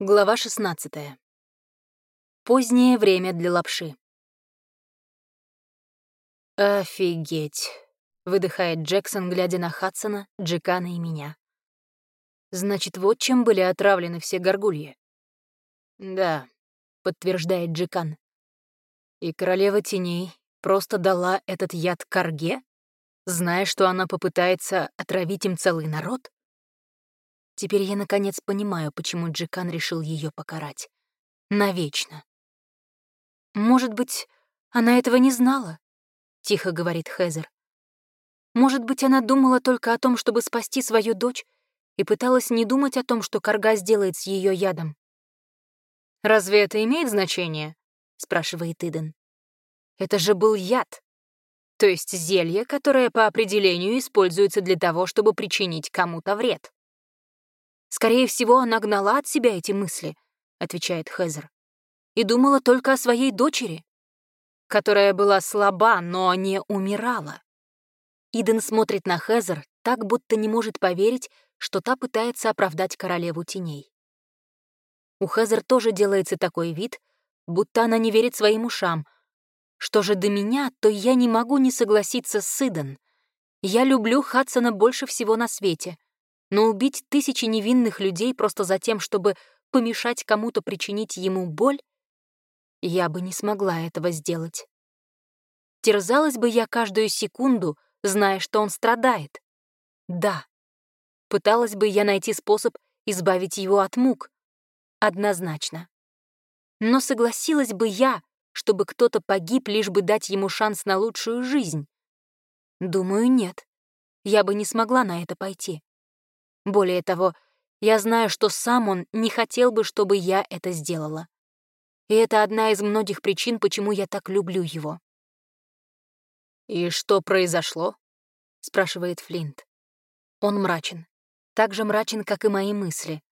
Глава 16. Позднее время для лапши. «Офигеть!» — выдыхает Джексон, глядя на Хадсона, Джекана и меня. «Значит, вот чем были отравлены все горгульи?» «Да», — подтверждает Джекан. «И королева теней просто дала этот яд Карге, зная, что она попытается отравить им целый народ?» Теперь я наконец понимаю, почему Джекан решил ее покарать. Навечно. «Может быть, она этого не знала?» — тихо говорит Хезер. «Может быть, она думала только о том, чтобы спасти свою дочь, и пыталась не думать о том, что Карга сделает с ее ядом». «Разве это имеет значение?» — спрашивает Иден. «Это же был яд. То есть зелье, которое по определению используется для того, чтобы причинить кому-то вред». «Скорее всего, она гнала от себя эти мысли», — отвечает Хезер, «и думала только о своей дочери, которая была слаба, но не умирала». Иден смотрит на Хезер так, будто не может поверить, что та пытается оправдать королеву теней. У Хезер тоже делается такой вид, будто она не верит своим ушам. Что же до меня, то я не могу не согласиться с Иден. Я люблю Хадсона больше всего на свете — но убить тысячи невинных людей просто за тем, чтобы помешать кому-то причинить ему боль, я бы не смогла этого сделать. Терзалась бы я каждую секунду, зная, что он страдает. Да. Пыталась бы я найти способ избавить его от мук. Однозначно. Но согласилась бы я, чтобы кто-то погиб, лишь бы дать ему шанс на лучшую жизнь? Думаю, нет. Я бы не смогла на это пойти. Более того, я знаю, что сам он не хотел бы, чтобы я это сделала. И это одна из многих причин, почему я так люблю его. «И что произошло?» — спрашивает Флинт. Он мрачен. Так же мрачен, как и мои мысли.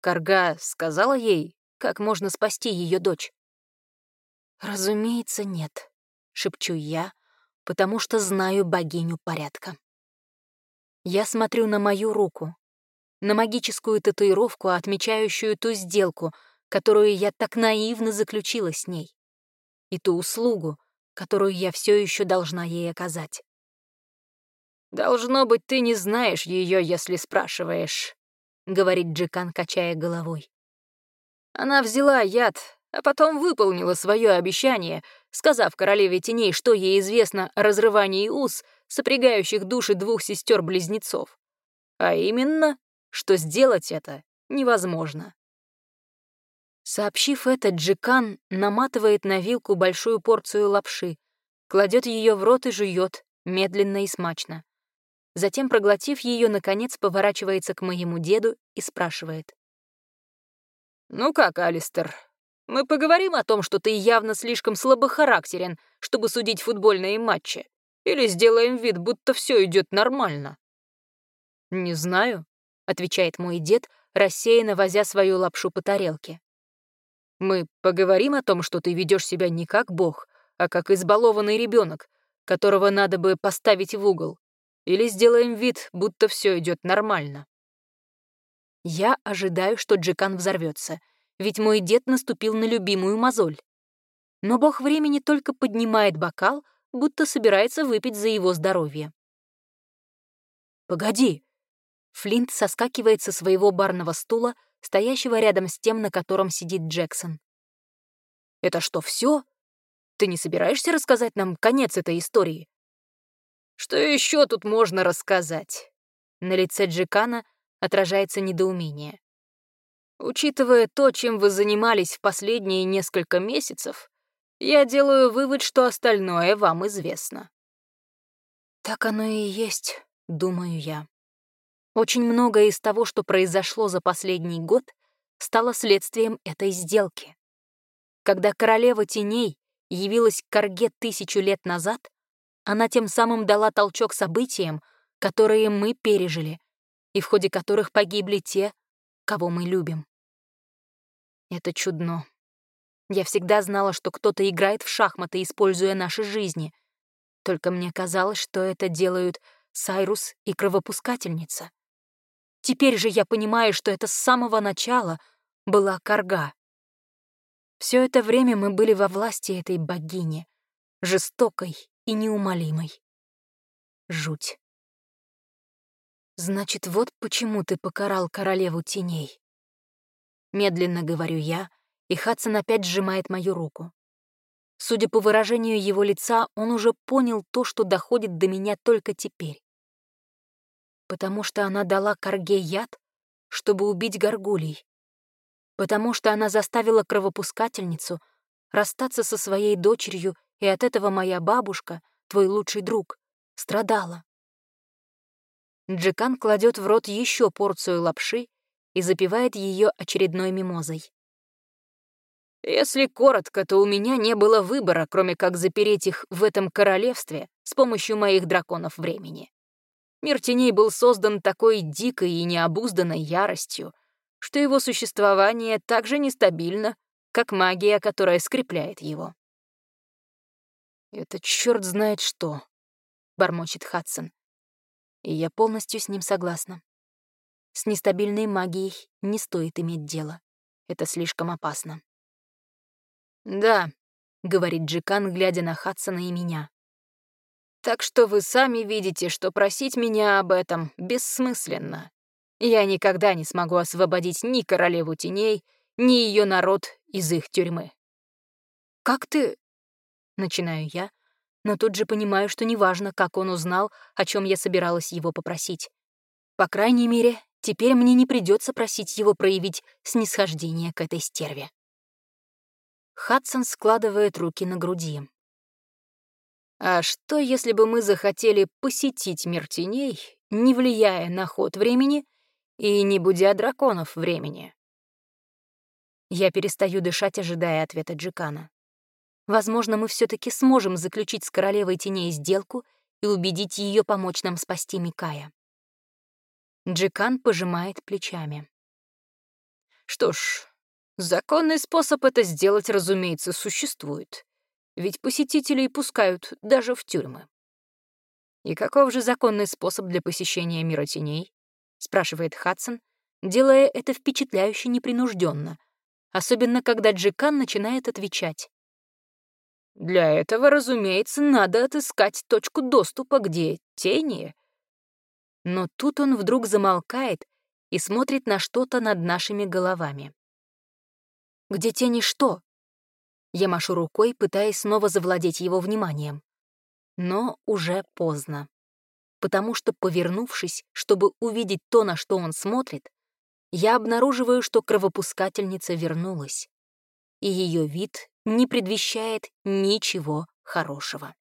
Карга сказала ей, как можно спасти ее дочь. «Разумеется, нет», — шепчу я, потому что знаю богиню порядка. Я смотрю на мою руку, на магическую татуировку, отмечающую ту сделку, которую я так наивно заключила с ней, и ту услугу, которую я все еще должна ей оказать. «Должно быть, ты не знаешь ее, если спрашиваешь», — говорит Джекан, качая головой. Она взяла яд, а потом выполнила свое обещание, сказав королеве теней, что ей известно о разрывании уз сопрягающих души двух сестер-близнецов. А именно, что сделать это невозможно. Сообщив это, Джикан наматывает на вилку большую порцию лапши, кладет ее в рот и жует, медленно и смачно. Затем, проглотив ее, наконец поворачивается к моему деду и спрашивает. «Ну как, Алистер, мы поговорим о том, что ты явно слишком слабохарактерен, чтобы судить футбольные матчи?» Или сделаем вид, будто все идет нормально?» «Не знаю», — отвечает мой дед, рассеянно возя свою лапшу по тарелке. «Мы поговорим о том, что ты ведешь себя не как бог, а как избалованный ребенок, которого надо бы поставить в угол, или сделаем вид, будто все идет нормально». Я ожидаю, что Джекан взорвется, ведь мой дед наступил на любимую мозоль. Но бог времени только поднимает бокал, будто собирается выпить за его здоровье. «Погоди!» Флинт соскакивает со своего барного стула, стоящего рядом с тем, на котором сидит Джексон. «Это что, все? Ты не собираешься рассказать нам конец этой истории?» «Что еще тут можно рассказать?» На лице Джекана отражается недоумение. «Учитывая то, чем вы занимались в последние несколько месяцев, я делаю вывод, что остальное вам известно. Так оно и есть, думаю я. Очень многое из того, что произошло за последний год, стало следствием этой сделки. Когда королева теней явилась к Карге тысячу лет назад, она тем самым дала толчок событиям, которые мы пережили, и в ходе которых погибли те, кого мы любим. Это чудно. Я всегда знала, что кто-то играет в шахматы, используя наши жизни. Только мне казалось, что это делают Сайрус и Кровопускательница. Теперь же я понимаю, что это с самого начала была Карга. Все это время мы были во власти этой богини, жестокой и неумолимой. Жуть. Значит, вот почему ты покарал королеву теней. Медленно говорю я, и Хадсон опять сжимает мою руку. Судя по выражению его лица, он уже понял то, что доходит до меня только теперь. Потому что она дала Карге яд, чтобы убить горгулей. Потому что она заставила кровопускательницу расстаться со своей дочерью, и от этого моя бабушка, твой лучший друг, страдала. Джекан кладет в рот еще порцию лапши и запивает ее очередной мимозой. Если коротко, то у меня не было выбора, кроме как запереть их в этом королевстве с помощью моих драконов времени. Мир теней был создан такой дикой и необузданной яростью, что его существование так же нестабильно, как магия, которая скрепляет его. «Это черт знает что», — бормочет Хадсон. И я полностью с ним согласна. С нестабильной магией не стоит иметь дело. Это слишком опасно. «Да», — говорит Джикан, глядя на Хадсона и меня. «Так что вы сами видите, что просить меня об этом бессмысленно. Я никогда не смогу освободить ни королеву теней, ни ее народ из их тюрьмы». «Как ты...» — начинаю я, но тут же понимаю, что неважно, как он узнал, о чем я собиралась его попросить. По крайней мере, теперь мне не придется просить его проявить снисхождение к этой стерве. Хадсон складывает руки на груди. А что, если бы мы захотели посетить мир теней, не влияя на ход времени и не будя драконов времени? Я перестаю дышать, ожидая ответа Джикана. Возможно, мы все таки сможем заключить с королевой теней сделку и убедить ее помочь нам спасти Микая. Джикан пожимает плечами. Что ж, Законный способ это сделать, разумеется, существует. Ведь посетителей пускают даже в тюрьмы. «И каков же законный способ для посещения мира теней?» — спрашивает Хадсон, делая это впечатляюще непринужденно, особенно когда Джекан начинает отвечать. «Для этого, разумеется, надо отыскать точку доступа, где тени...» Но тут он вдруг замолкает и смотрит на что-то над нашими головами. Где тени что? Я машу рукой, пытаясь снова завладеть его вниманием. Но уже поздно. Потому что, повернувшись, чтобы увидеть то, на что он смотрит, я обнаруживаю, что кровопускательница вернулась. И ее вид не предвещает ничего хорошего.